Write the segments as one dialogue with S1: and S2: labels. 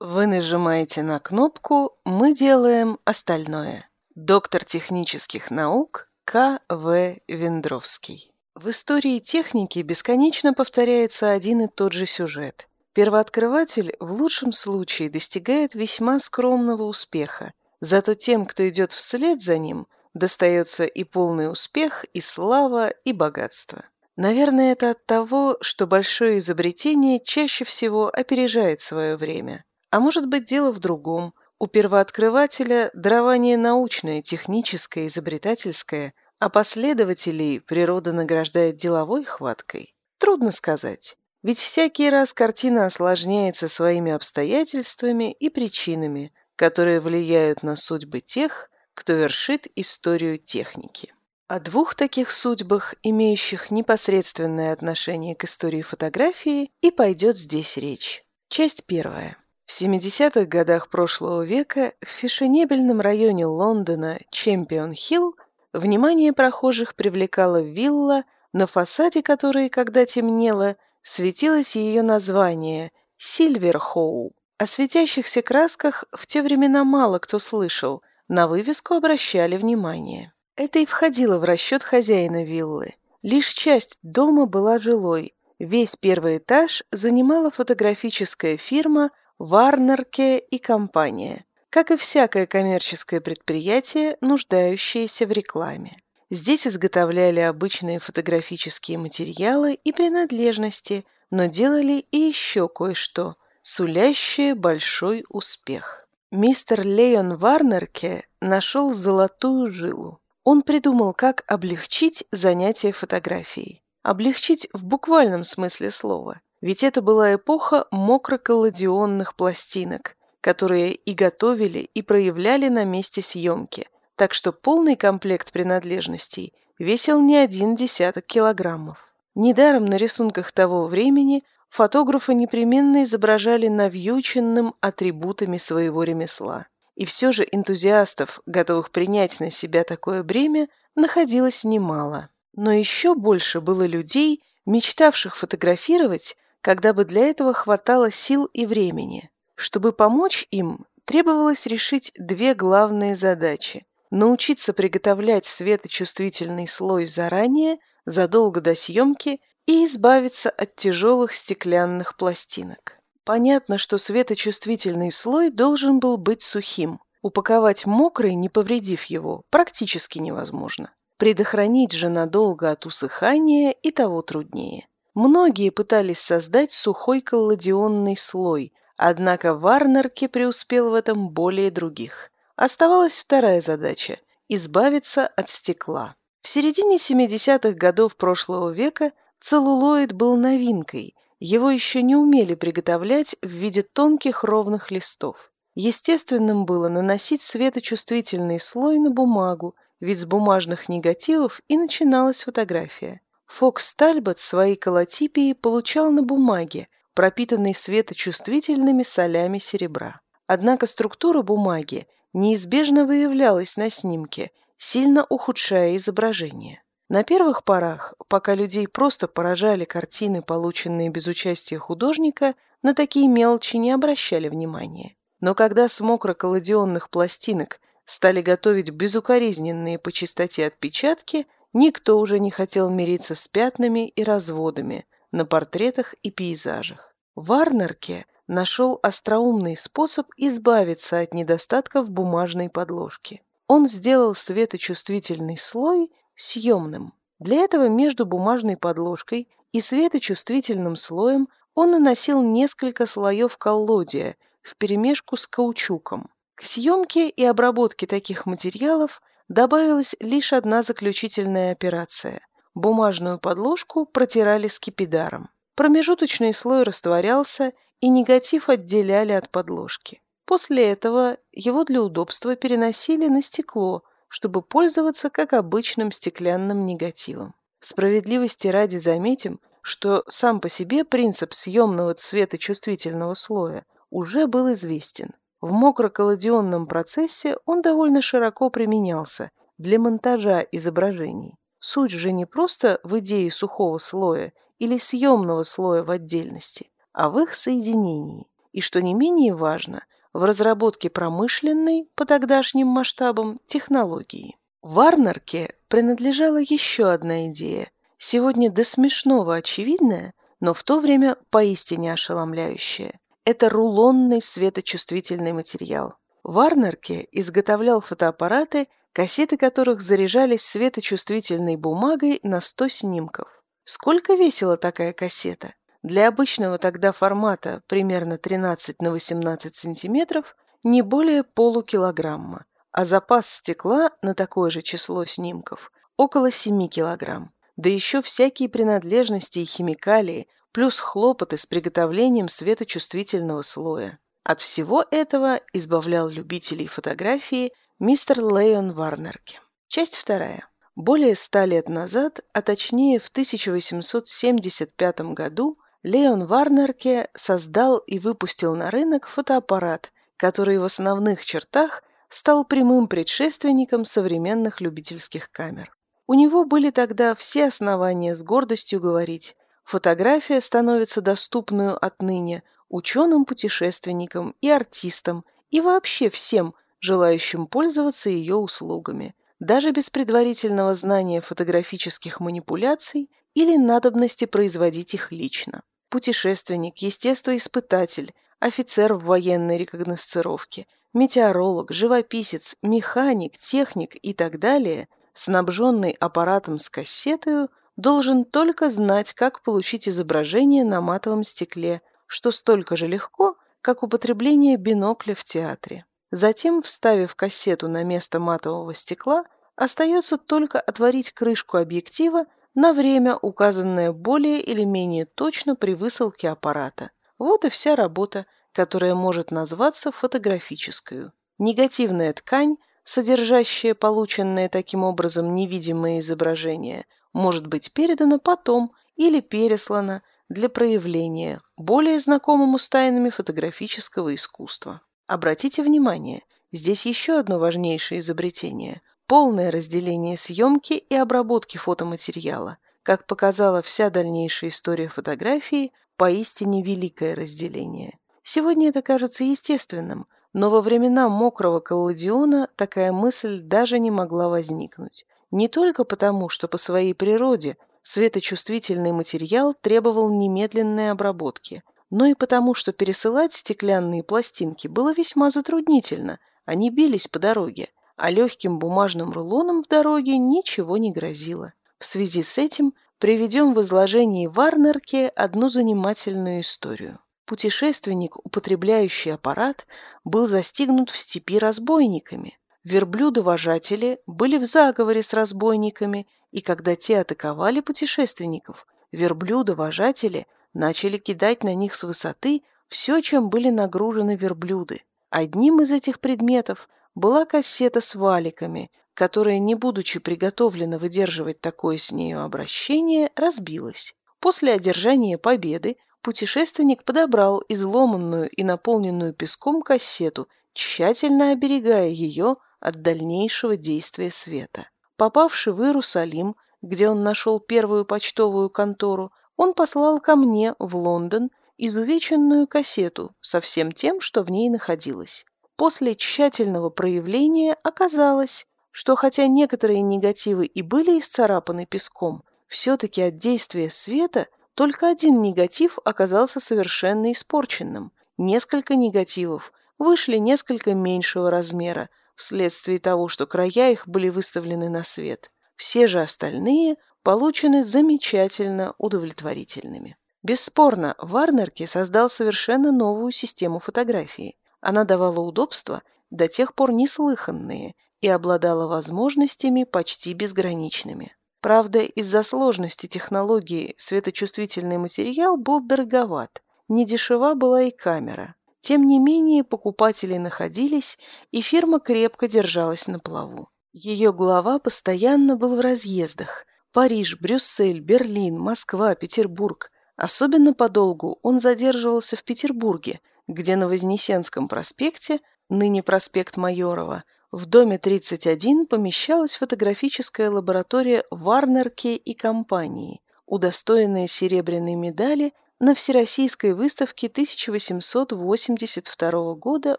S1: Вы нажимаете на кнопку «Мы делаем остальное». Доктор технических наук К.В. Вендровский. В истории техники бесконечно повторяется один и тот же сюжет. Первооткрыватель в лучшем случае достигает весьма скромного успеха, зато тем, кто идет вслед за ним, достается и полный успех, и слава, и богатство. Наверное, это от того, что большое изобретение чаще всего опережает свое время. А может быть, дело в другом. У первооткрывателя дарование научное, техническое, изобретательское, а последователей природа награждает деловой хваткой. Трудно сказать. Ведь всякий раз картина осложняется своими обстоятельствами и причинами, которые влияют на судьбы тех, кто вершит историю техники. О двух таких судьбах, имеющих непосредственное отношение к истории фотографии, и пойдет здесь речь. Часть первая. В 70-х годах прошлого века в фешенебельном районе Лондона Чемпион-Хилл внимание прохожих привлекала вилла, на фасаде которой, когда темнело, светилось ее название «Сильверхоу». О светящихся красках в те времена мало кто слышал, на вывеску обращали внимание. Это и входило в расчет хозяина виллы. Лишь часть дома была жилой. Весь первый этаж занимала фотографическая фирма «Варнерке и компания», как и всякое коммерческое предприятие, нуждающееся в рекламе. Здесь изготовляли обычные фотографические материалы и принадлежности, но делали и еще кое-что, сулящее большой успех. Мистер Леон Варнерке нашел золотую жилу. Он придумал, как облегчить занятие фотографией. Облегчить в буквальном смысле слова. Ведь это была эпоха мокроколладионных пластинок, которые и готовили, и проявляли на месте съемки – так что полный комплект принадлежностей весил не один десяток килограммов. Недаром на рисунках того времени фотографы непременно изображали навьюченным атрибутами своего ремесла. И все же энтузиастов, готовых принять на себя такое бремя, находилось немало. Но еще больше было людей, мечтавших фотографировать, когда бы для этого хватало сил и времени. Чтобы помочь им, требовалось решить две главные задачи научиться приготовлять светочувствительный слой заранее, задолго до съемки, и избавиться от тяжелых стеклянных пластинок. Понятно, что светочувствительный слой должен был быть сухим. Упаковать мокрый, не повредив его, практически невозможно. Предохранить же надолго от усыхания и того труднее. Многие пытались создать сухой колладионный слой, однако Варнерке преуспел в этом более других. Оставалась вторая задача – избавиться от стекла. В середине 70-х годов прошлого века целлулоид был новинкой, его еще не умели приготовлять в виде тонких ровных листов. Естественным было наносить светочувствительный слой на бумагу, ведь с бумажных негативов и начиналась фотография. Фокс Тальбот свои колотипии получал на бумаге, пропитанной светочувствительными солями серебра. Однако структура бумаги неизбежно выявлялась на снимке, сильно ухудшая изображение. На первых порах, пока людей просто поражали картины, полученные без участия художника, на такие мелочи не обращали внимания. Но когда с мокроколодионных пластинок стали готовить безукоризненные по чистоте отпечатки, никто уже не хотел мириться с пятнами и разводами на портретах и пейзажах. В Арнерке нашел остроумный способ избавиться от недостатков бумажной подложки. Он сделал светочувствительный слой съемным. Для этого между бумажной подложкой и светочувствительным слоем он наносил несколько слоев коллодия вперемешку с каучуком. К съемке и обработке таких материалов добавилась лишь одна заключительная операция. Бумажную подложку протирали скипидаром. Промежуточный слой растворялся и негатив отделяли от подложки. После этого его для удобства переносили на стекло, чтобы пользоваться как обычным стеклянным негативом. Справедливости ради заметим, что сам по себе принцип съемного цвета чувствительного слоя уже был известен. В мокроколодионном процессе он довольно широко применялся для монтажа изображений. Суть же не просто в идее сухого слоя или съемного слоя в отдельности, а в их соединении. и, что не менее важно, в разработке промышленной, по тогдашним масштабам, технологии. Варнерке принадлежала еще одна идея, сегодня до смешного очевидная, но в то время поистине ошеломляющая. Это рулонный светочувствительный материал. Варнерке изготовлял фотоаппараты, кассеты которых заряжались светочувствительной бумагой на 100 снимков. Сколько весила такая кассета? Для обычного тогда формата, примерно 13 на 18 сантиметров, не более полукилограмма а запас стекла на такое же число снимков около 7 килограмм. Да еще всякие принадлежности и химикалии, плюс хлопоты с приготовлением светочувствительного слоя. От всего этого избавлял любителей фотографии мистер Леон Варнерке. Часть вторая. Более ста лет назад, а точнее в 1875 году, Леон Варнерке создал и выпустил на рынок фотоаппарат, который в основных чертах стал прямым предшественником современных любительских камер. У него были тогда все основания с гордостью говорить, фотография становится доступную отныне ученым-путешественникам и артистам и вообще всем, желающим пользоваться ее услугами, даже без предварительного знания фотографических манипуляций или надобности производить их лично. Путешественник, естествоиспытатель, офицер в военной рекогносцировке, метеоролог, живописец, механик, техник и так далее, снабженный аппаратом с кассетою, должен только знать, как получить изображение на матовом стекле, что столько же легко, как употребление бинокля в театре. Затем, вставив кассету на место матового стекла, остается только отворить крышку объектива на время, указанное более или менее точно при высылке аппарата. Вот и вся работа, которая может назваться фотографической. Негативная ткань, содержащая полученное таким образом невидимое изображение, может быть передана потом или переслана для проявления, более знакомому с тайнами фотографического искусства. Обратите внимание, здесь еще одно важнейшее изобретение – полное разделение съемки и обработки фотоматериала. Как показала вся дальнейшая история фотографии, поистине великое разделение. Сегодня это кажется естественным, но во времена мокрого колладиона такая мысль даже не могла возникнуть. Не только потому, что по своей природе светочувствительный материал требовал немедленной обработки, но и потому, что пересылать стеклянные пластинки было весьма затруднительно, они бились по дороге, а легким бумажным рулоном в дороге ничего не грозило. В связи с этим приведем в изложении Варнерке одну занимательную историю. Путешественник, употребляющий аппарат, был застигнут в степи разбойниками. Верблюды-вожатели были в заговоре с разбойниками, и когда те атаковали путешественников, верблюды-вожатели начали кидать на них с высоты все, чем были нагружены верблюды. Одним из этих предметов была кассета с валиками, которая, не будучи приготовлена выдерживать такое с нею обращение, разбилась. После одержания победы путешественник подобрал изломанную и наполненную песком кассету, тщательно оберегая ее от дальнейшего действия света. Попавший в Иерусалим, где он нашел первую почтовую контору, он послал ко мне в Лондон изувеченную кассету со всем тем, что в ней находилось. После тщательного проявления оказалось, что хотя некоторые негативы и были исцарапаны песком, все-таки от действия света только один негатив оказался совершенно испорченным. Несколько негативов вышли несколько меньшего размера, вследствие того, что края их были выставлены на свет. Все же остальные получены замечательно удовлетворительными. Бесспорно, Варнерке создал совершенно новую систему фотографии. Она давала удобства, до тех пор неслыханные, и обладала возможностями почти безграничными. Правда, из-за сложности технологии светочувствительный материал был дороговат, недешева была и камера. Тем не менее, покупатели находились, и фирма крепко держалась на плаву. Ее глава постоянно был в разъездах. Париж, Брюссель, Берлин, Москва, Петербург. Особенно подолгу он задерживался в Петербурге, где на Вознесенском проспекте, ныне проспект Майорова, в доме 31 помещалась фотографическая лаборатория Варнерке и компании, удостоенная серебряной медали на Всероссийской выставке 1882 года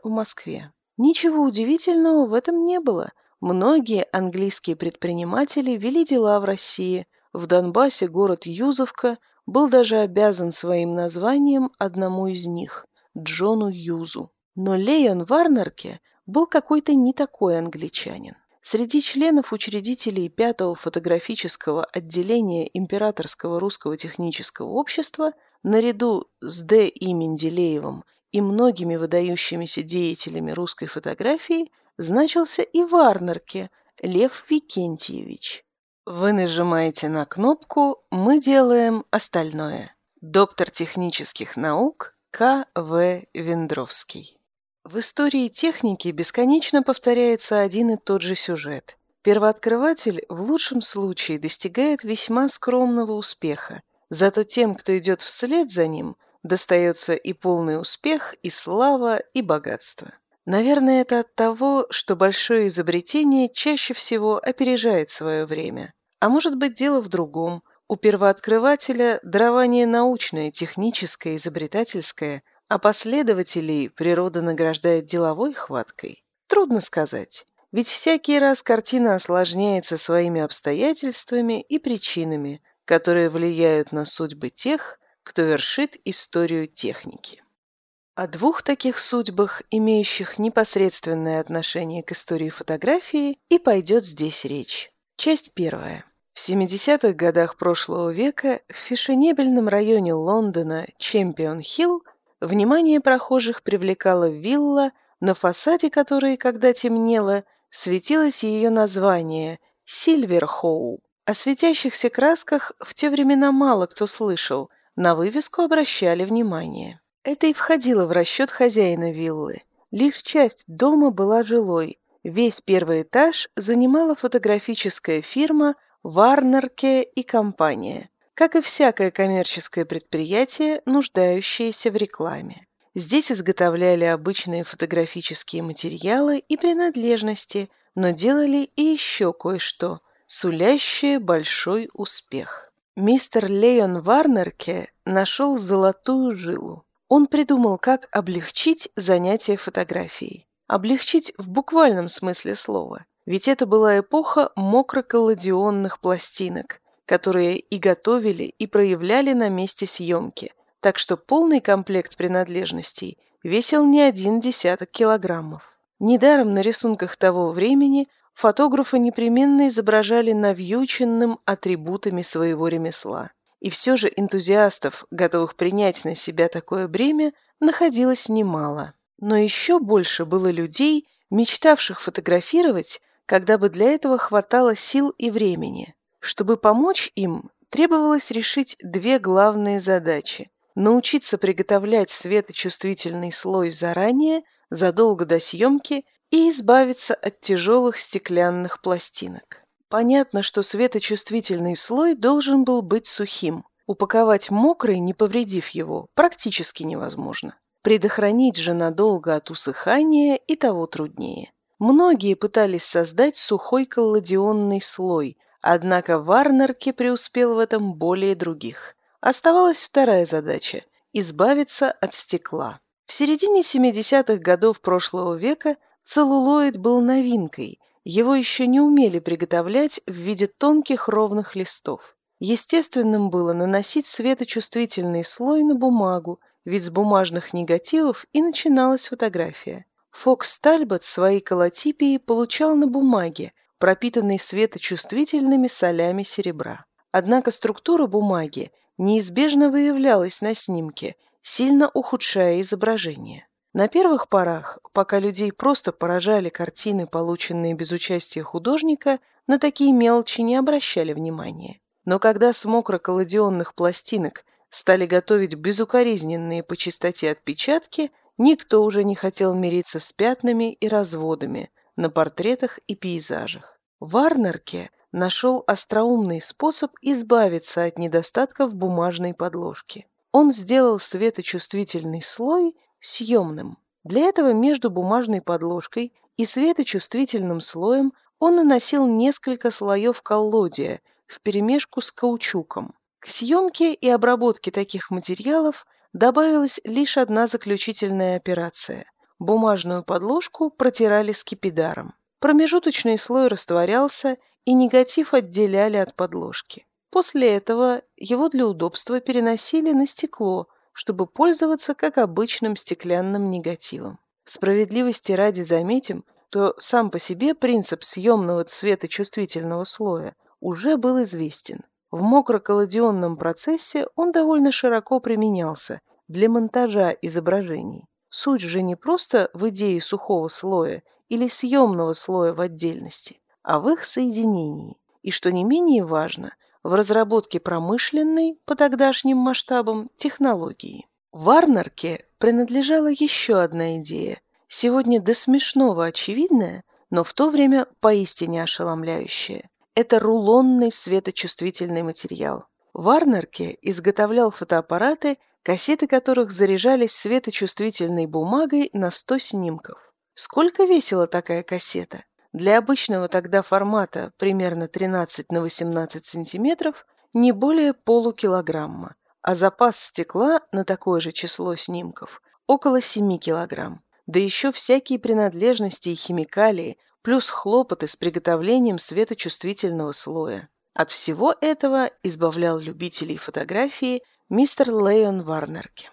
S1: в Москве. Ничего удивительного в этом не было. Многие английские предприниматели вели дела в России. В Донбассе город Юзовка был даже обязан своим названием одному из них – Джону Юзу. Но Леон Варнерке был какой-то не такой англичанин. Среди членов учредителей пятого фотографического отделения Императорского русского технического общества наряду с Д. И. Менделеевым и многими выдающимися деятелями русской фотографии значился и Варнерке Лев Викентьевич. Вы нажимаете на кнопку «Мы делаем остальное». Доктор технических наук К. В. Вендровский. В истории техники бесконечно повторяется один и тот же сюжет. Первооткрыватель в лучшем случае достигает весьма скромного успеха, зато тем, кто идет вслед за ним, достается и полный успех, и слава, и богатство. Наверное, это от того, что большое изобретение чаще всего опережает свое время. А может быть, дело в другом. У первооткрывателя дарование научное, техническое, изобретательское – а последователей природа награждает деловой хваткой? Трудно сказать. Ведь всякий раз картина осложняется своими обстоятельствами и причинами, которые влияют на судьбы тех, кто вершит историю техники. О двух таких судьбах, имеющих непосредственное отношение к истории фотографии, и пойдет здесь речь. Часть первая. В 70-х годах прошлого века в фешенебельном районе Лондона Чемпион-Хилл Внимание прохожих привлекала вилла, на фасаде которой, когда темнело, светилось ее название «Сильверхоу». О светящихся красках в те времена мало кто слышал, на вывеску обращали внимание. Это и входило в расчет хозяина виллы. Лишь часть дома была жилой, весь первый этаж занимала фотографическая фирма «Варнерке и компания», как и всякое коммерческое предприятие, нуждающееся в рекламе. Здесь изготовляли обычные фотографические материалы и принадлежности, но делали и еще кое-что, сулящее большой успех. Мистер Леон Варнерке нашел золотую жилу. Он придумал, как облегчить занятие фотографией. Облегчить в буквальном смысле слова. Ведь это была эпоха мокроколладионных пластинок – которые и готовили, и проявляли на месте съемки, так что полный комплект принадлежностей весил не один десяток килограммов. Недаром на рисунках того времени фотографы непременно изображали навьюченным атрибутами своего ремесла. И все же энтузиастов, готовых принять на себя такое бремя, находилось немало. Но еще больше было людей, мечтавших фотографировать, когда бы для этого хватало сил и времени. Чтобы помочь им, требовалось решить две главные задачи – научиться приготовлять светочувствительный слой заранее, задолго до съемки, и избавиться от тяжелых стеклянных пластинок. Понятно, что светочувствительный слой должен был быть сухим. Упаковать мокрый, не повредив его, практически невозможно. Предохранить же надолго от усыхания и того труднее. Многие пытались создать сухой колладионный слой, Однако Варнерке преуспел в этом более других. Оставалась вторая задача – избавиться от стекла. В середине 70-х годов прошлого века целлулоид был новинкой, его еще не умели приготовлять в виде тонких ровных листов. Естественным было наносить светочувствительный слой на бумагу, ведь с бумажных негативов и начиналась фотография. Фокс Тальбот свои колотипии получал на бумаге, пропитанный светочувствительными солями серебра. Однако структура бумаги неизбежно выявлялась на снимке, сильно ухудшая изображение. На первых порах, пока людей просто поражали картины, полученные без участия художника, на такие мелочи не обращали внимания. Но когда с мокроколодионных пластинок стали готовить безукоризненные по чистоте отпечатки, никто уже не хотел мириться с пятнами и разводами, на портретах и пейзажах. Варнерке нашел остроумный способ избавиться от недостатков бумажной подложки. Он сделал светочувствительный слой съемным. Для этого между бумажной подложкой и светочувствительным слоем он наносил несколько слоев коллодия вперемешку с каучуком. К съемке и обработке таких материалов добавилась лишь одна заключительная операция. Бумажную подложку протирали скипидаром. Промежуточный слой растворялся, и негатив отделяли от подложки. После этого его для удобства переносили на стекло, чтобы пользоваться как обычным стеклянным негативом. Справедливости ради заметим, то сам по себе принцип съемного цвета чувствительного слоя уже был известен. В мокроколодионном процессе он довольно широко применялся для монтажа изображений. Суть же не просто в идее сухого слоя или съемного слоя в отдельности, а в их соединении. И что не менее важно, в разработке промышленной, по тогдашним масштабам, технологии. Варнерке принадлежала еще одна идея, сегодня до смешного очевидная, но в то время поистине ошеломляющая. Это рулонный светочувствительный материал. Варнерке изготовлял фотоаппараты, кассеты которых заряжались светочувствительной бумагой на 100 снимков. Сколько весила такая кассета? Для обычного тогда формата, примерно 13 на 18 сантиметров, не более полукилограмма, а запас стекла на такое же число снимков – около 7 килограмм. Да еще всякие принадлежности и химикалии, плюс хлопоты с приготовлением светочувствительного слоя. От всего этого избавлял любителей фотографии мистер Леон Варнерке.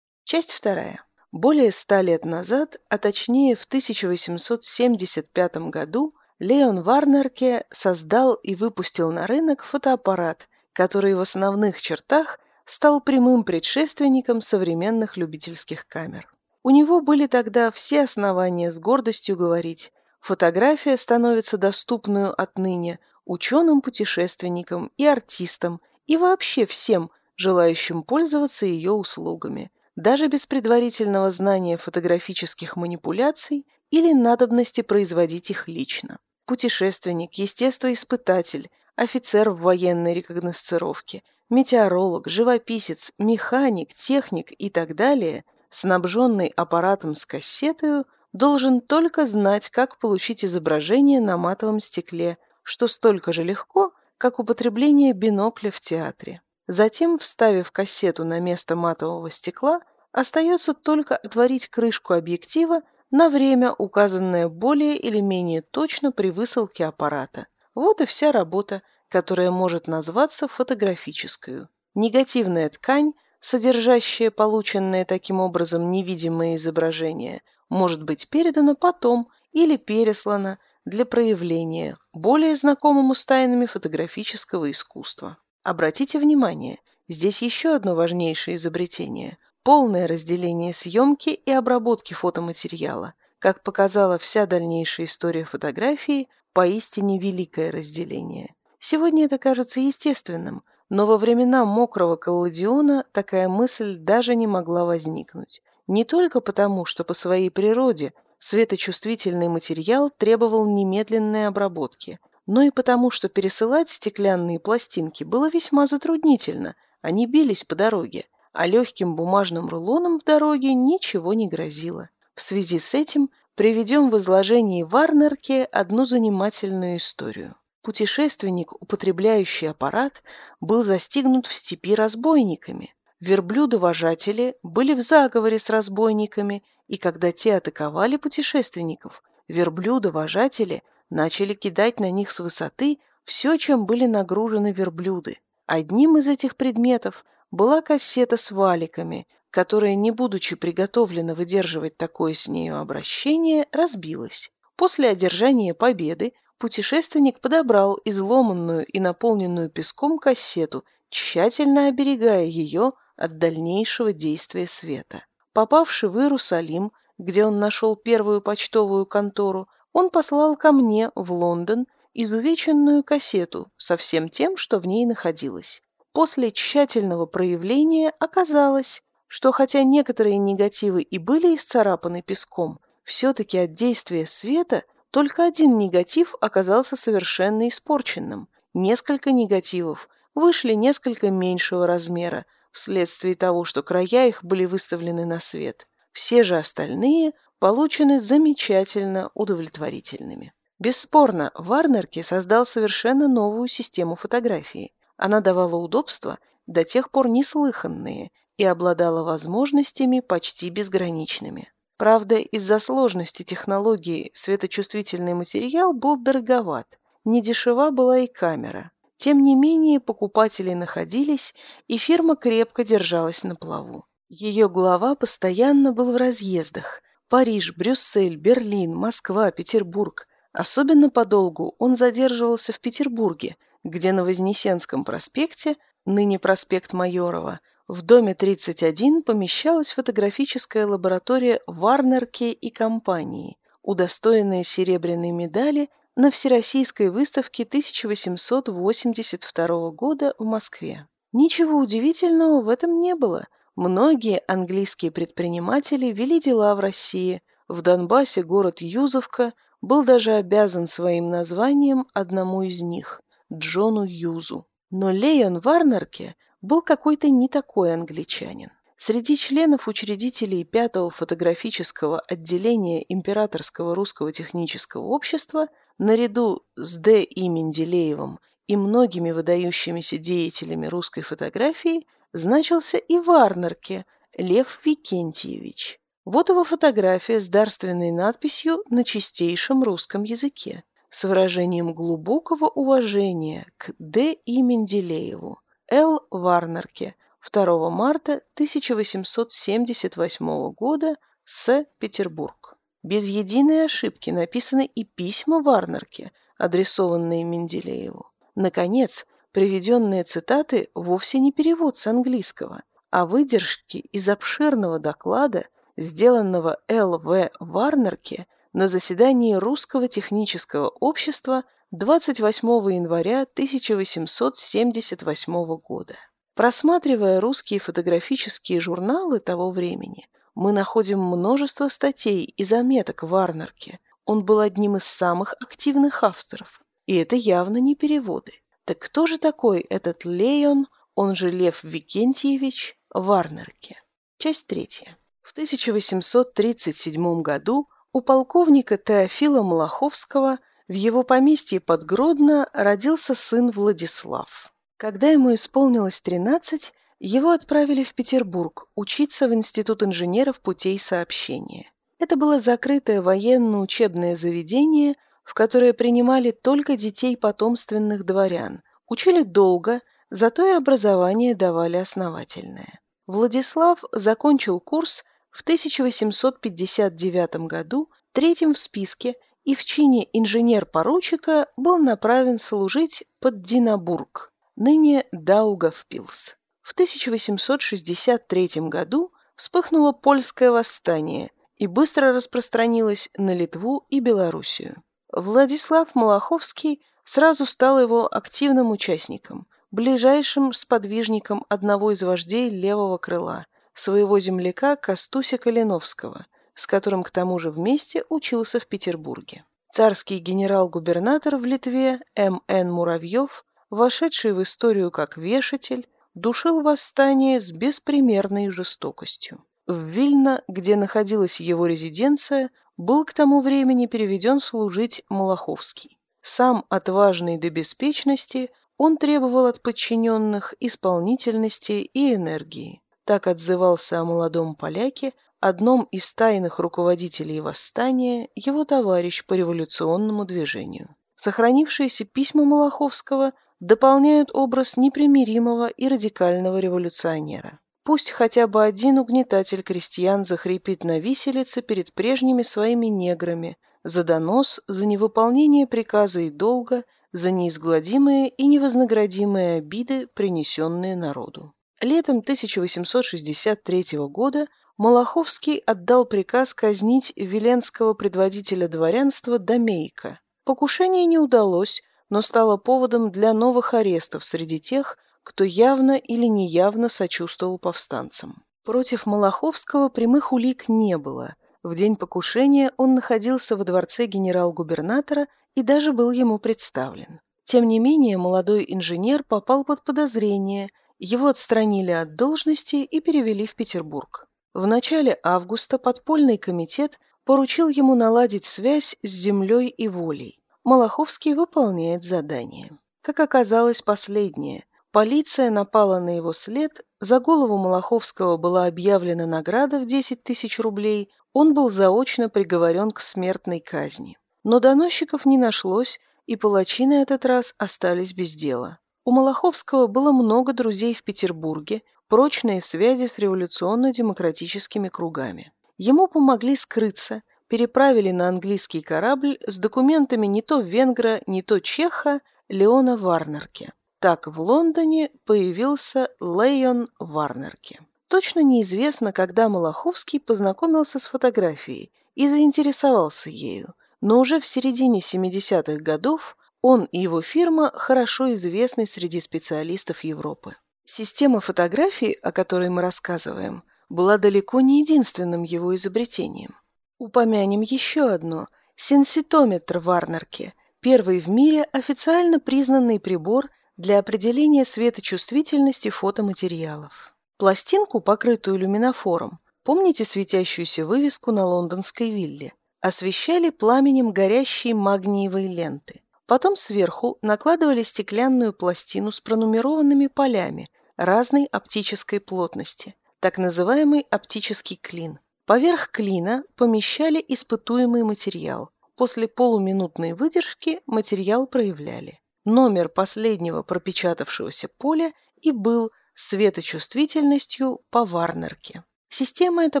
S1: Часть вторая. Более ста лет назад, а точнее в 1875 году, Леон Варнерке создал и выпустил на рынок фотоаппарат, который в основных чертах стал прямым предшественником современных любительских камер. У него были тогда все основания с гордостью говорить «фотография становится доступную отныне ученым-путешественникам и артистам и вообще всем, желающим пользоваться ее услугами» даже без предварительного знания фотографических манипуляций или надобности производить их лично. Путешественник, естествоиспытатель, офицер в военной рекогносцировке, метеоролог, живописец, механик, техник и так далее, снабженный аппаратом с кассетою, должен только знать, как получить изображение на матовом стекле, что столько же легко, как употребление бинокля в театре. Затем, вставив кассету на место матового стекла, остается только отворить крышку объектива на время, указанное более или менее точно при высылке аппарата. Вот и вся работа, которая может назваться фотографической. Негативная ткань, содержащая полученное таким образом невидимое изображение, может быть передана потом или переслана для проявления более знакомому с тайнами фотографического искусства. Обратите внимание, здесь еще одно важнейшее изобретение – полное разделение съемки и обработки фотоматериала. Как показала вся дальнейшая история фотографии, поистине великое разделение. Сегодня это кажется естественным, но во времена мокрого колладиона такая мысль даже не могла возникнуть. Не только потому, что по своей природе светочувствительный материал требовал немедленной обработки – но и потому, что пересылать стеклянные пластинки было весьма затруднительно, они бились по дороге, а легким бумажным рулоном в дороге ничего не грозило. В связи с этим приведем в изложении Варнерке одну занимательную историю. Путешественник, употребляющий аппарат, был застигнут в степи разбойниками. Верблюды-вожатели были в заговоре с разбойниками, и когда те атаковали путешественников, верблюды-вожатели начали кидать на них с высоты все, чем были нагружены верблюды. Одним из этих предметов была кассета с валиками, которая, не будучи приготовлена выдерживать такое с нею обращение, разбилась. После одержания победы путешественник подобрал изломанную и наполненную песком кассету, тщательно оберегая ее от дальнейшего действия света. Попавший в Иерусалим, где он нашел первую почтовую контору, он послал ко мне в Лондон изувеченную кассету со всем тем, что в ней находилось. После тщательного проявления оказалось, что хотя некоторые негативы и были исцарапаны песком, все-таки от действия света только один негатив оказался совершенно испорченным. Несколько негативов вышли несколько меньшего размера, вследствие того, что края их были выставлены на свет. Все же остальные получены замечательно удовлетворительными. Бесспорно, Варнерке создал совершенно новую систему фотографии. Она давала удобство до тех пор неслыханные, и обладала возможностями почти безграничными. Правда, из-за сложности технологии светочувствительный материал был дороговат, недешева была и камера. Тем не менее, покупатели находились, и фирма крепко держалась на плаву. Ее глава постоянно был в разъездах. Париж, Брюссель, Берлин, Москва, Петербург. Особенно подолгу он задерживался в Петербурге, где на Вознесенском проспекте, ныне проспект Майорова, в доме 31 помещалась фотографическая лаборатория Варнерке и компании, удостоенная серебряной медали на Всероссийской выставке 1882 года в Москве. Ничего удивительного в этом не было. Многие английские предприниматели вели дела в России. В Донбассе город Юзовка был даже обязан своим названием одному из них – Джону Юзу. Но Леон Варнерке был какой-то не такой англичанин. Среди членов учредителей пятого фотографического отделения Императорского русского технического общества наряду с Д. И. Менделеевым и многими выдающимися деятелями русской фотографии значился и Варнерке Лев Викентьевич. Вот его фотография с дарственной надписью на чистейшем русском языке с выражением глубокого уважения к Д. И. Менделееву, Л. Варнерке, 2 марта 1878 года, С. Петербург. Без единой ошибки написаны и письма Варнерке, адресованные Менделееву. Наконец, приведенные цитаты вовсе не перевод с английского, а выдержки из обширного доклада, сделанного Л.В. Варнерке на заседании Русского технического общества 28 января 1878 года. Просматривая русские фотографические журналы того времени, мы находим множество статей и заметок Варнерке. Он был одним из самых активных авторов. И это явно не переводы. Так кто же такой этот Леон, он же Лев Викентьевич, Варнерке? Часть третья. В 1837 году у полковника Теофила Малаховского в его поместье под Гродно родился сын Владислав. Когда ему исполнилось 13, его отправили в Петербург учиться в Институт инженеров путей сообщения. Это было закрытое военно-учебное заведение, в которое принимали только детей потомственных дворян. Учили долго, зато и образование давали основательное. Владислав закончил курс в 1859 году, третьим в списке, и в чине инженер-поручика был направлен служить под Динабург, ныне Даугавпилс. В 1863 году вспыхнуло польское восстание и быстро распространилось на Литву и Белоруссию. Владислав Малаховский сразу стал его активным участником, ближайшим сподвижником одного из вождей левого крыла, своего земляка Костуся Калиновского, с которым к тому же вместе учился в Петербурге. Царский генерал-губернатор в Литве М.Н. Муравьев, вошедший в историю как вешатель, душил восстание с беспримерной жестокостью. В Вильно, где находилась его резиденция, был к тому времени переведен служить Малаховский. Сам отважный до беспечности, он требовал от подчиненных исполнительности и энергии. Так отзывался о молодом поляке, одном из тайных руководителей восстания, его товарищ по революционному движению. Сохранившиеся письма Малаховского дополняют образ непримиримого и радикального революционера. Пусть хотя бы один угнетатель крестьян захрипит на виселице перед прежними своими неграми за донос, за невыполнение приказа и долга, за неизгладимые и невознаградимые обиды, принесенные народу. Летом 1863 года Малаховский отдал приказ казнить веленского предводителя дворянства Домейка. Покушение не удалось, но стало поводом для новых арестов среди тех, кто явно или неявно сочувствовал повстанцам. Против Малаховского прямых улик не было. В день покушения он находился во дворце генерал-губернатора и даже был ему представлен. Тем не менее, молодой инженер попал под подозрение, его отстранили от должности и перевели в Петербург. В начале августа подпольный комитет поручил ему наладить связь с землей и волей. Малаховский выполняет задание. Как оказалось, последнее. Полиция напала на его след, за голову Малаховского была объявлена награда в 10 тысяч рублей, он был заочно приговорен к смертной казни. Но доносчиков не нашлось, и палачи на этот раз остались без дела. У Малаховского было много друзей в Петербурге, прочные связи с революционно-демократическими кругами. Ему помогли скрыться, переправили на английский корабль с документами не то венгра, не то чеха Леона Варнерке. Так в Лондоне появился Лейон Варнерке. Точно неизвестно, когда Малаховский познакомился с фотографией и заинтересовался ею, но уже в середине 70-х годов он и его фирма хорошо известны среди специалистов Европы. Система фотографий, о которой мы рассказываем, была далеко не единственным его изобретением. Упомянем еще одно – сенситометр Варнерке, первый в мире официально признанный прибор для определения светочувствительности фотоматериалов. Пластинку, покрытую люминофором, помните светящуюся вывеску на лондонской вилле, освещали пламенем горящие магниевые ленты. Потом сверху накладывали стеклянную пластину с пронумерованными полями разной оптической плотности, так называемый оптический клин. Поверх клина помещали испытуемый материал. После полуминутной выдержки материал проявляли. Номер последнего пропечатавшегося поля и был светочувствительностью по Варнерке. Система эта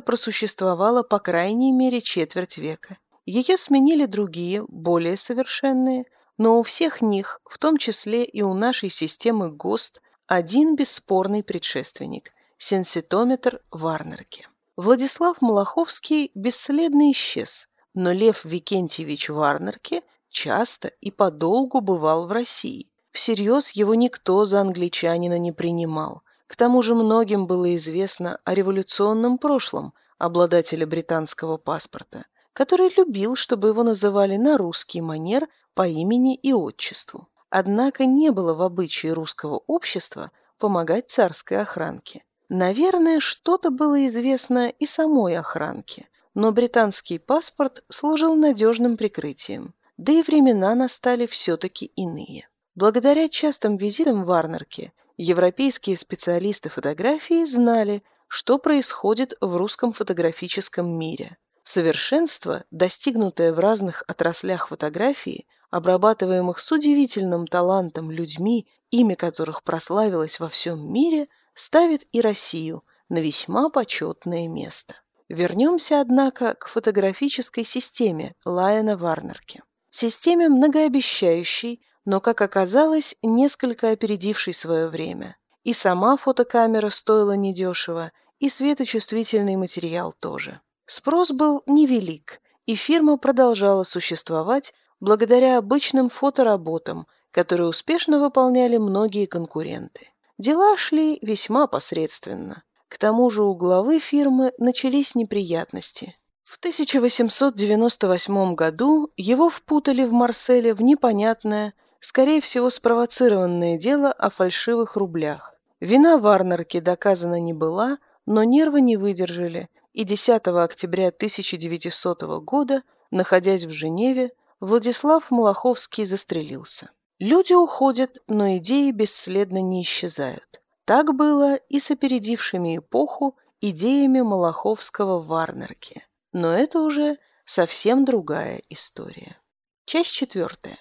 S1: просуществовала по крайней мере четверть века. Ее сменили другие, более совершенные, но у всех них, в том числе и у нашей системы ГОСТ, один бесспорный предшественник – сенситометр Варнерке. Владислав Малаховский бесследно исчез, но Лев Викентьевич Варнерке часто и подолгу бывал в России. Всерьез его никто за англичанина не принимал. К тому же многим было известно о революционном прошлом обладателя британского паспорта, который любил, чтобы его называли на русский манер по имени и отчеству. Однако не было в обычае русского общества помогать царской охранке. Наверное, что-то было известно и самой охранке, но британский паспорт служил надежным прикрытием да и времена настали все-таки иные. Благодаря частым визитам в Арнерке европейские специалисты фотографии знали, что происходит в русском фотографическом мире. Совершенство, достигнутое в разных отраслях фотографии, обрабатываемых с удивительным талантом людьми, имя которых прославилось во всем мире, ставит и Россию на весьма почетное место. Вернемся, однако, к фотографической системе Лайена Варнерке. Системе многообещающей, но, как оказалось, несколько опередившей свое время. И сама фотокамера стоила недешево, и светочувствительный материал тоже. Спрос был невелик, и фирма продолжала существовать благодаря обычным фотоработам, которые успешно выполняли многие конкуренты. Дела шли весьма посредственно. К тому же у главы фирмы начались неприятности. В 1898 году его впутали в Марселе в непонятное, скорее всего спровоцированное дело о фальшивых рублях. Вина Варнерки доказана не была, но нервы не выдержали, и 10 октября 1900 года, находясь в Женеве, Владислав Малаховский застрелился. Люди уходят, но идеи бесследно не исчезают. Так было и с опередившими эпоху идеями Малаховского в Варнерке. Но это уже совсем другая история. Часть четвертая.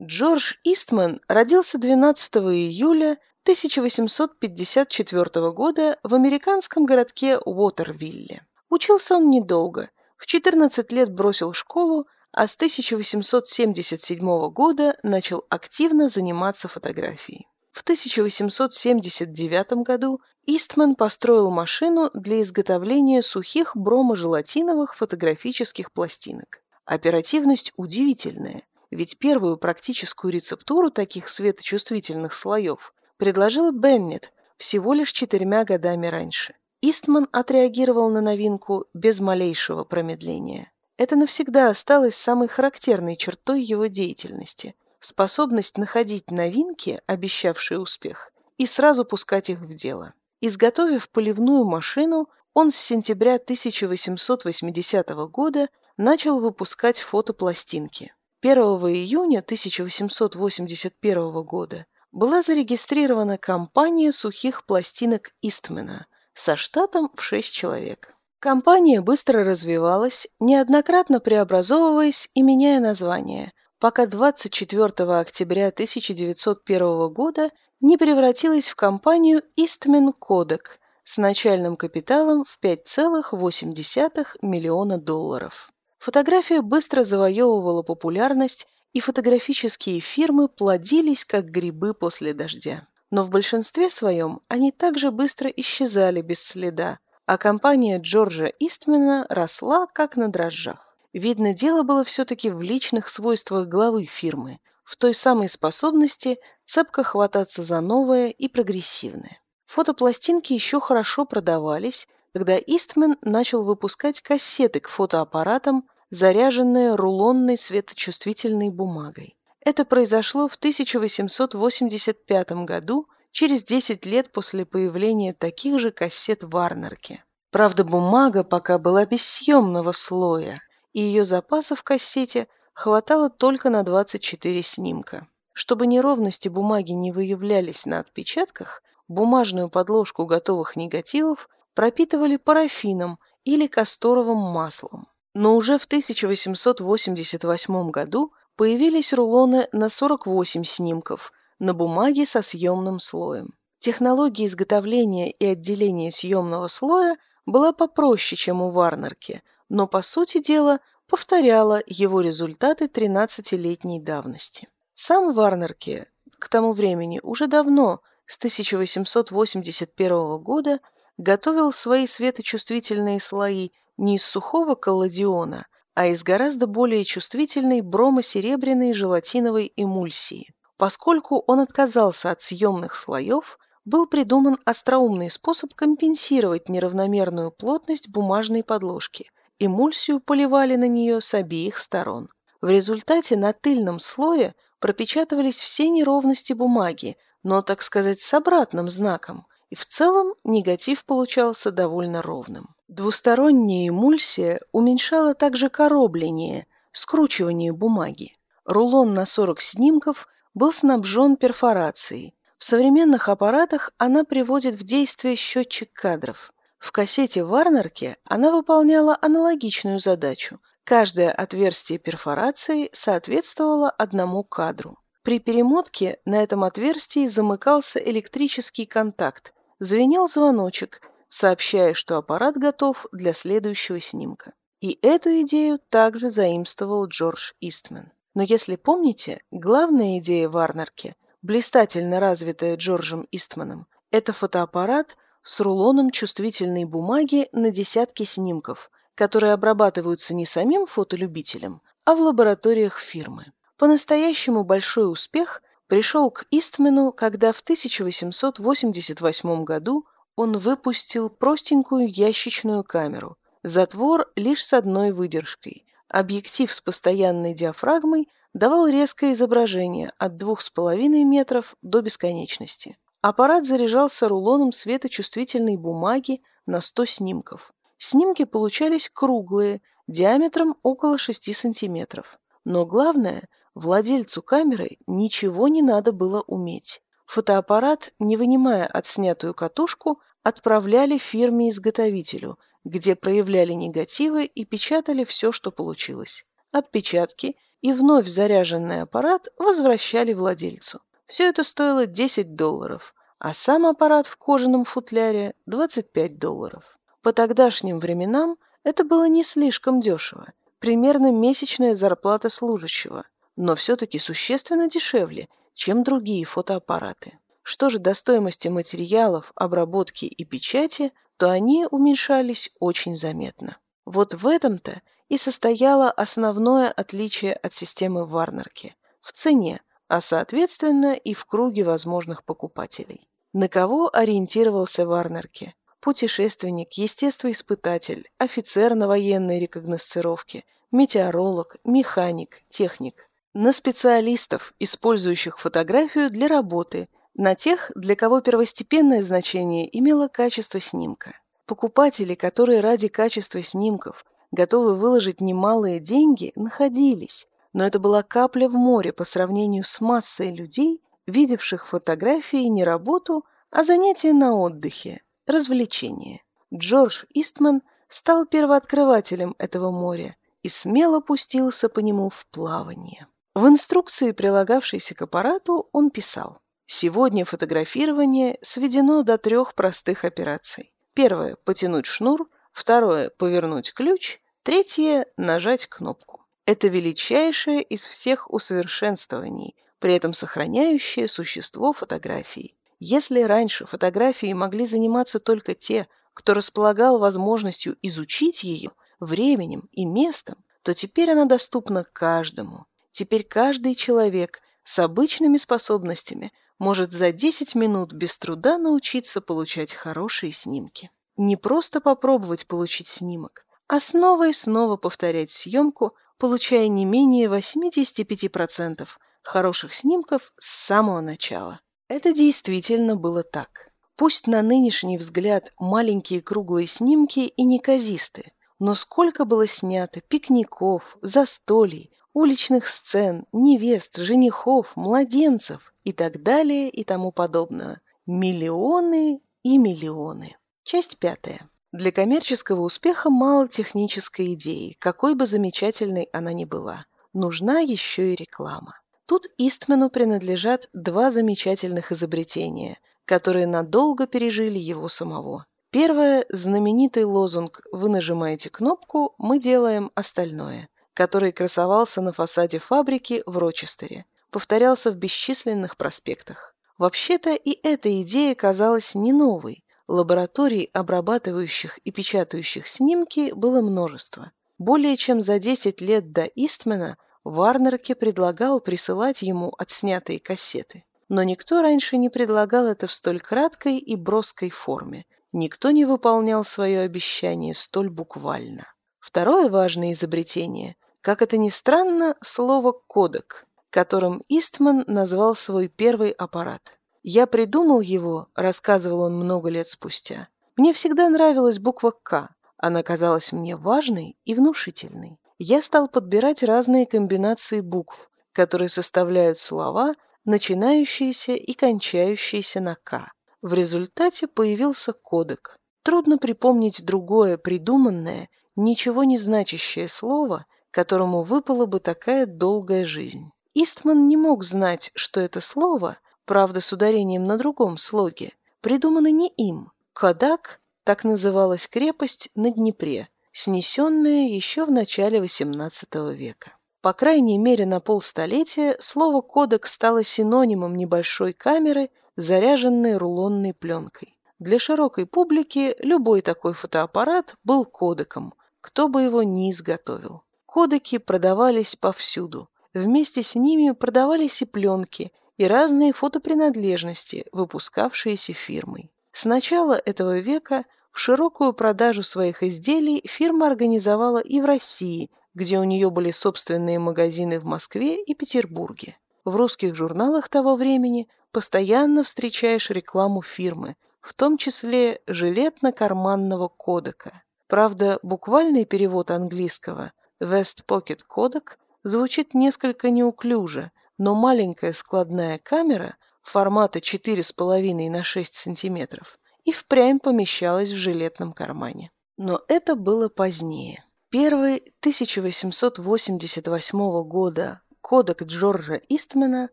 S1: Джордж Истман родился 12 июля 1854 года в американском городке Уотервилле. Учился он недолго. В 14 лет бросил школу, а с 1877 года начал активно заниматься фотографией. В 1879 году Истман построил машину для изготовления сухих броможелатиновых фотографических пластинок. Оперативность удивительная, ведь первую практическую рецептуру таких светочувствительных слоев предложил Беннет всего лишь четырьмя годами раньше. Истман отреагировал на новинку без малейшего промедления. Это навсегда осталось самой характерной чертой его деятельности – способность находить новинки, обещавшие успех, и сразу пускать их в дело. Изготовив поливную машину, он с сентября 1880 года начал выпускать фотопластинки. 1 июня 1881 года была зарегистрирована компания сухих пластинок Истмена со штатом в 6 человек. Компания быстро развивалась, неоднократно преобразовываясь и меняя название, пока 24 октября 1901 года не превратилась в компанию Eastman Kodak с начальным капиталом в 5,8 миллиона долларов. Фотография быстро завоевывала популярность, и фотографические фирмы плодились, как грибы после дождя. Но в большинстве своем они также быстро исчезали без следа, а компания Джорджа Истмена росла, как на дрожжах. Видно, дело было все-таки в личных свойствах главы фирмы, в той самой способности цепко хвататься за новое и прогрессивное. Фотопластинки еще хорошо продавались, когда Истмен начал выпускать кассеты к фотоаппаратам, заряженные рулонной светочувствительной бумагой. Это произошло в 1885 году через 10 лет после появления таких же кассет в Варнерке. Правда, бумага пока была без съемного слоя, и ее запасов в кассете хватало только на 24 снимка. Чтобы неровности бумаги не выявлялись на отпечатках, бумажную подложку готовых негативов пропитывали парафином или касторовым маслом. Но уже в 1888 году появились рулоны на 48 снимков, на бумаге со съемным слоем. Технология изготовления и отделения съемного слоя была попроще, чем у Варнерки, но, по сути дела, повторяла его результаты 13-летней давности. Сам Варнерке к тому времени уже давно, с 1881 года, готовил свои светочувствительные слои не из сухого колладиона, а из гораздо более чувствительной бромосеребряной желатиновой эмульсии. Поскольку он отказался от съемных слоев, был придуман остроумный способ компенсировать неравномерную плотность бумажной подложки. Эмульсию поливали на нее с обеих сторон. В результате на тыльном слое пропечатывались все неровности бумаги, но, так сказать, с обратным знаком, и в целом негатив получался довольно ровным. Двусторонняя эмульсия уменьшала также коробление, скручивание бумаги. Рулон на 40 снимков был снабжен перфорацией. В современных аппаратах она приводит в действие счетчик кадров. В кассете Варнерке она выполняла аналогичную задачу. Каждое отверстие перфорации соответствовало одному кадру. При перемотке на этом отверстии замыкался электрический контакт, звенел звоночек, сообщая, что аппарат готов для следующего снимка. И эту идею также заимствовал Джордж Истман. Но если помните, главная идея Варнерки, блистательно развитая Джорджем Истманом, это фотоаппарат с рулоном чувствительной бумаги на десятки снимков, которые обрабатываются не самим фотолюбителем, а в лабораториях фирмы. По-настоящему большой успех пришел к Истмену, когда в 1888 году он выпустил простенькую ящичную камеру, затвор лишь с одной выдержкой, Объектив с постоянной диафрагмой давал резкое изображение от 2,5 метров до бесконечности. Аппарат заряжался рулоном светочувствительной бумаги на 100 снимков. Снимки получались круглые, диаметром около 6 сантиметров. Но главное, владельцу камеры ничего не надо было уметь. Фотоаппарат, не вынимая отснятую катушку, отправляли фирме-изготовителю, где проявляли негативы и печатали все, что получилось. Отпечатки и вновь заряженный аппарат возвращали владельцу. Все это стоило 10 долларов, а сам аппарат в кожаном футляре 25 долларов. По тогдашним временам это было не слишком дешево, примерно месячная зарплата служащего, но все-таки существенно дешевле, чем другие фотоаппараты. Что же до стоимости материалов, обработки и печати – то они уменьшались очень заметно. Вот в этом-то и состояло основное отличие от системы Варнерки – в цене, а соответственно и в круге возможных покупателей. На кого ориентировался Варнерке? Путешественник, естествоиспытатель, офицер на военной рекогносцировке, метеоролог, механик, техник. На специалистов, использующих фотографию для работы на тех, для кого первостепенное значение имело качество снимка. Покупатели, которые ради качества снимков готовы выложить немалые деньги, находились, но это была капля в море по сравнению с массой людей, видевших фотографии не работу, а занятия на отдыхе, развлечения. Джордж Истман стал первооткрывателем этого моря и смело пустился по нему в плавание. В инструкции, прилагавшейся к аппарату, он писал «Сегодня фотографирование сведено до трех простых операций. Первое – потянуть шнур, второе – повернуть ключ, третье – нажать кнопку. Это величайшее из всех усовершенствований, при этом сохраняющее существо фотографии. Если раньше фотографией могли заниматься только те, кто располагал возможностью изучить ее временем и местом, то теперь она доступна каждому. Теперь каждый человек с обычными способностями может за 10 минут без труда научиться получать хорошие снимки. Не просто попробовать получить снимок, а снова и снова повторять съемку, получая не менее 85% хороших снимков с самого начала. Это действительно было так. Пусть на нынешний взгляд маленькие круглые снимки и неказисты, но сколько было снято пикников, застолий, уличных сцен, невест, женихов, младенцев и так далее и тому подобное. Миллионы и миллионы. Часть пятая. Для коммерческого успеха мало технической идеи, какой бы замечательной она ни была. Нужна еще и реклама. Тут Истмену принадлежат два замечательных изобретения, которые надолго пережили его самого. Первое – знаменитый лозунг «Вы нажимаете кнопку, мы делаем остальное», который красовался на фасаде фабрики в Рочестере, повторялся в бесчисленных проспектах. Вообще-то и эта идея казалась не новой. Лабораторий, обрабатывающих и печатающих снимки, было множество. Более чем за 10 лет до Истмена Варнерке предлагал присылать ему отснятые кассеты. Но никто раньше не предлагал это в столь краткой и броской форме. Никто не выполнял свое обещание столь буквально. Второе важное изобретение, как это ни странно, слово «кодек», которым Истман назвал свой первый аппарат. «Я придумал его», — рассказывал он много лет спустя. «Мне всегда нравилась буква «К». Она казалась мне важной и внушительной. Я стал подбирать разные комбинации букв, которые составляют слова, начинающиеся и кончающиеся на «К». В результате появился кодек. Трудно припомнить другое придуманное, ничего не значащее слово, которому выпала бы такая долгая жизнь. Истман не мог знать, что это слово, правда с ударением на другом слоге, придумано не им. Кадак – так называлась крепость на Днепре, снесенная еще в начале XVIII века. По крайней мере на полстолетия слово «кодек» стало синонимом небольшой камеры, заряженной рулонной пленкой. Для широкой публики любой такой фотоаппарат был кодеком, кто бы его ни изготовил. Кодеки продавались повсюду. Вместе с ними продавались и пленки, и разные фотопринадлежности, выпускавшиеся фирмой. С начала этого века в широкую продажу своих изделий фирма организовала и в России, где у нее были собственные магазины в Москве и Петербурге. В русских журналах того времени постоянно встречаешь рекламу фирмы, в том числе жилетно-карманного кодека. Правда, буквальный перевод английского «West Pocket Kodak» звучит несколько неуклюже, но маленькая складная камера формата 4,5 на 6 сантиметров и впрямь помещалась в жилетном кармане. Но это было позднее. Первый 1888 года кодек Джорджа Истмена,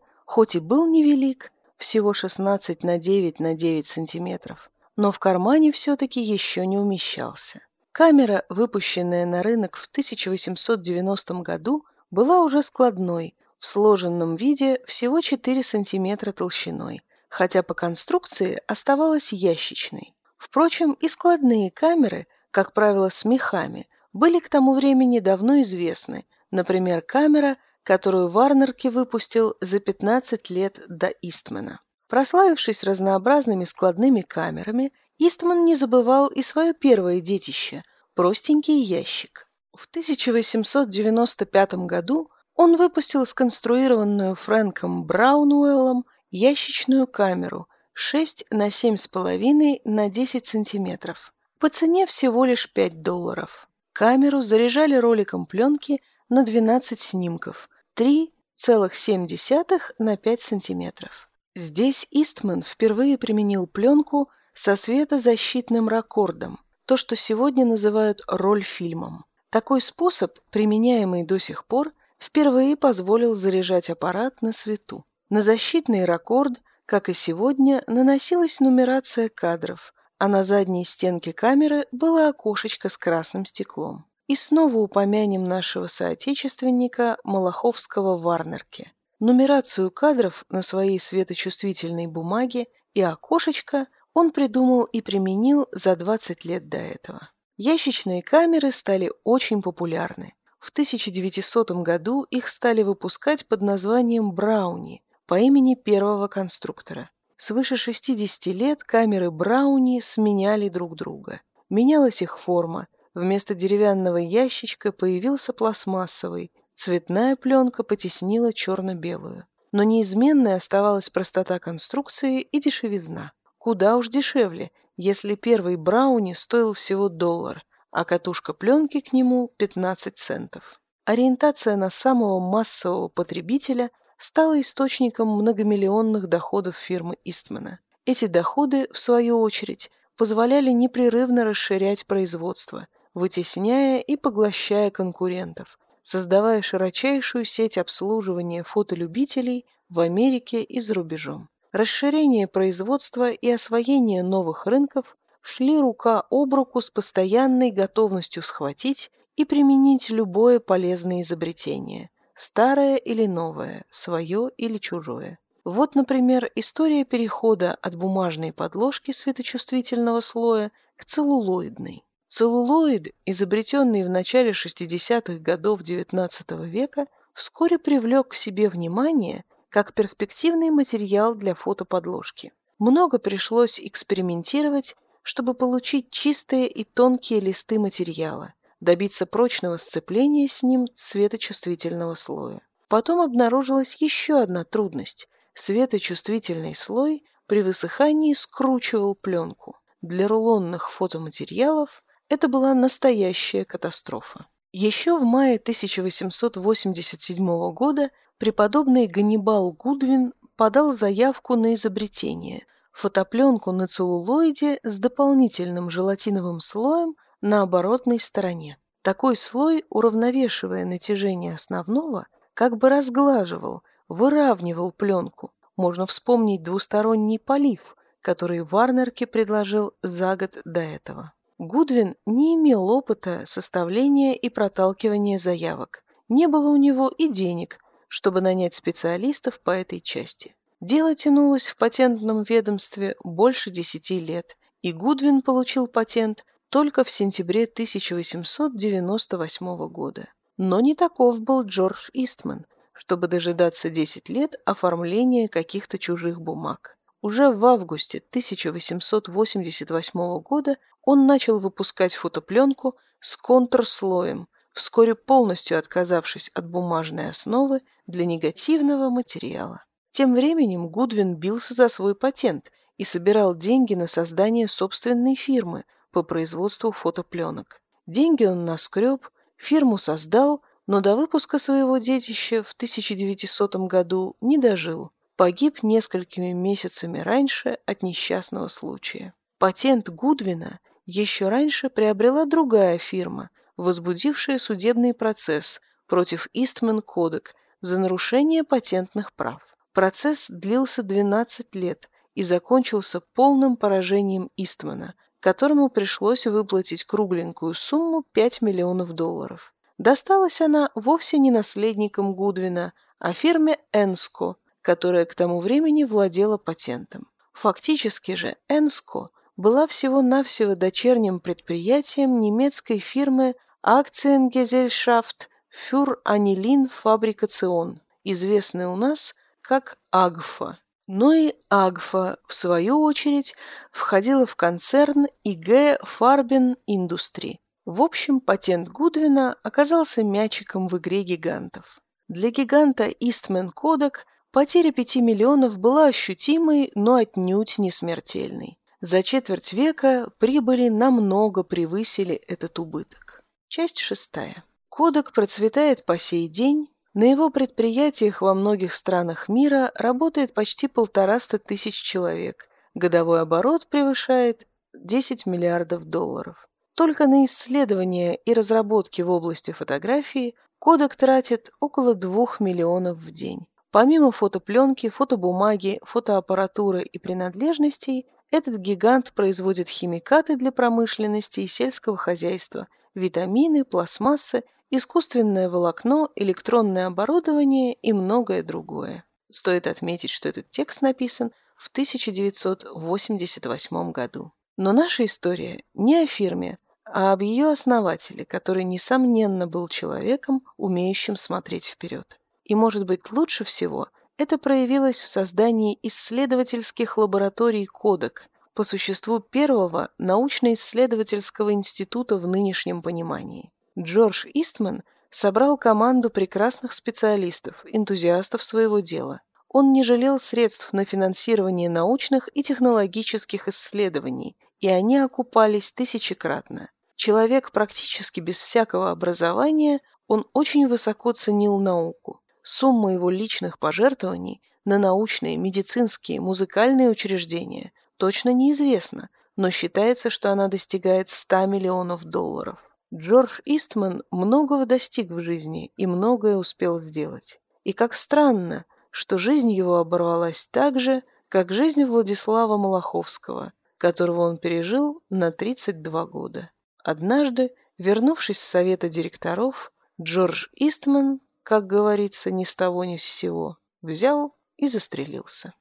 S1: хоть и был невелик, всего 16 на 9 на 9 сантиметров, но в кармане все-таки еще не умещался. Камера, выпущенная на рынок в 1890 году, была уже складной, в сложенном виде всего 4 сантиметра толщиной, хотя по конструкции оставалась ящичной. Впрочем, и складные камеры, как правило, с мехами, были к тому времени давно известны, например, камера, которую Варнерке выпустил за 15 лет до Истмана. Прославившись разнообразными складными камерами, Истман не забывал и свое первое детище – простенький ящик. В 1895 году он выпустил сконструированную Фрэнком Браунуэллом ящичную камеру 6 на 7,5 на 10 сантиметров по цене всего лишь 5 долларов. Камеру заряжали роликом пленки на 12 снимков 3,7 на 5 сантиметров. Здесь Истман впервые применил пленку со светозащитным ракордом, то, что сегодня называют роль-фильмом. Такой способ, применяемый до сих пор, впервые позволил заряжать аппарат на свету. На защитный ракорд, как и сегодня, наносилась нумерация кадров, а на задней стенке камеры было окошечко с красным стеклом. И снова упомянем нашего соотечественника Малаховского в Варнерке. Нумерацию кадров на своей светочувствительной бумаге и окошечко он придумал и применил за 20 лет до этого. Ящичные камеры стали очень популярны. В 1900 году их стали выпускать под названием «Брауни» по имени первого конструктора. Свыше 60 лет камеры Брауни сменяли друг друга. Менялась их форма. Вместо деревянного ящичка появился пластмассовый. Цветная пленка потеснила черно-белую. Но неизменной оставалась простота конструкции и дешевизна. Куда уж дешевле, если первый брауни стоил всего доллар, а катушка пленки к нему 15 центов. Ориентация на самого массового потребителя стала источником многомиллионных доходов фирмы Истмана. Эти доходы, в свою очередь, позволяли непрерывно расширять производство, вытесняя и поглощая конкурентов, создавая широчайшую сеть обслуживания фотолюбителей в Америке и за рубежом. Расширение производства и освоение новых рынков шли рука об руку с постоянной готовностью схватить и применить любое полезное изобретение, старое или новое, свое или чужое. Вот, например, история перехода от бумажной подложки светочувствительного слоя к целлулоидной. Целлулоид, изобретенный в начале 60-х годов XIX века, вскоре привлек к себе внимание как перспективный материал для фотоподложки. Много пришлось экспериментировать, чтобы получить чистые и тонкие листы материала, добиться прочного сцепления с ним светочувствительного слоя. Потом обнаружилась еще одна трудность. Светочувствительный слой при высыхании скручивал пленку. Для рулонных фотоматериалов это была настоящая катастрофа. Еще в мае 1887 года преподобный Ганнибал Гудвин подал заявку на изобретение – фотопленку на целлулоиде с дополнительным желатиновым слоем на оборотной стороне. Такой слой, уравновешивая натяжение основного, как бы разглаживал, выравнивал пленку. Можно вспомнить двусторонний полив, который Варнерке предложил за год до этого. Гудвин не имел опыта составления и проталкивания заявок. Не было у него и денег, чтобы нанять специалистов по этой части. Дело тянулось в патентном ведомстве больше десяти лет, и Гудвин получил патент только в сентябре 1898 года. Но не таков был Джордж Истман, чтобы дожидаться 10 лет оформления каких-то чужих бумаг. Уже в августе 1888 года он начал выпускать фотопленку с контрслоем, вскоре полностью отказавшись от бумажной основы для негативного материала. Тем временем Гудвин бился за свой патент и собирал деньги на создание собственной фирмы по производству фотопленок. Деньги он наскреб, фирму создал, но до выпуска своего детища в 1900 году не дожил. Погиб несколькими месяцами раньше от несчастного случая. Патент Гудвина еще раньше приобрела другая фирма, возбудившая судебный процесс против Eastman Kodak за нарушение патентных прав. Процесс длился 12 лет и закончился полным поражением Истмана, которому пришлось выплатить кругленькую сумму 5 миллионов долларов. Досталась она вовсе не наследникам Гудвина, а фирме Энско, которая к тому времени владела патентом. Фактически же Энско была всего-навсего дочерним предприятием немецкой фирмы Aktiengesellschaft für Anilin Fabrikation, известной у нас как Агфа. Но и Агфа, в свою очередь, входила в концерн ИГ Farben Industry. В общем, патент Гудвина оказался мячиком в игре гигантов. Для гиганта Eastman Kodak потеря 5 миллионов была ощутимой, но отнюдь не смертельной. За четверть века прибыли намного превысили этот убыток. Часть шестая. Кодек процветает по сей день, На его предприятиях во многих странах мира работает почти полтораста тысяч человек. Годовой оборот превышает 10 миллиардов долларов. Только на исследования и разработки в области фотографии Кодек тратит около 2 миллионов в день. Помимо фотопленки, фотобумаги, фотоаппаратуры и принадлежностей, этот гигант производит химикаты для промышленности и сельского хозяйства, витамины, пластмассы, искусственное волокно, электронное оборудование и многое другое. Стоит отметить, что этот текст написан в 1988 году. Но наша история не о фирме, а об ее основателе, который, несомненно, был человеком, умеющим смотреть вперед. И, может быть, лучше всего это проявилось в создании исследовательских лабораторий «Кодек», по существу первого научно-исследовательского института в нынешнем понимании. Джордж Истман собрал команду прекрасных специалистов, энтузиастов своего дела. Он не жалел средств на финансирование научных и технологических исследований, и они окупались тысячекратно. Человек практически без всякого образования, он очень высоко ценил науку. Сумма его личных пожертвований на научные, медицинские, музыкальные учреждения точно неизвестна, но считается, что она достигает 100 миллионов долларов. Джордж Истман многого достиг в жизни и многое успел сделать. И как странно, что жизнь его оборвалась так же, как жизнь Владислава Малаховского, которого он пережил на 32 года. Однажды, вернувшись с совета директоров, Джордж Истман, как говорится, ни с того ни с сего, взял и застрелился.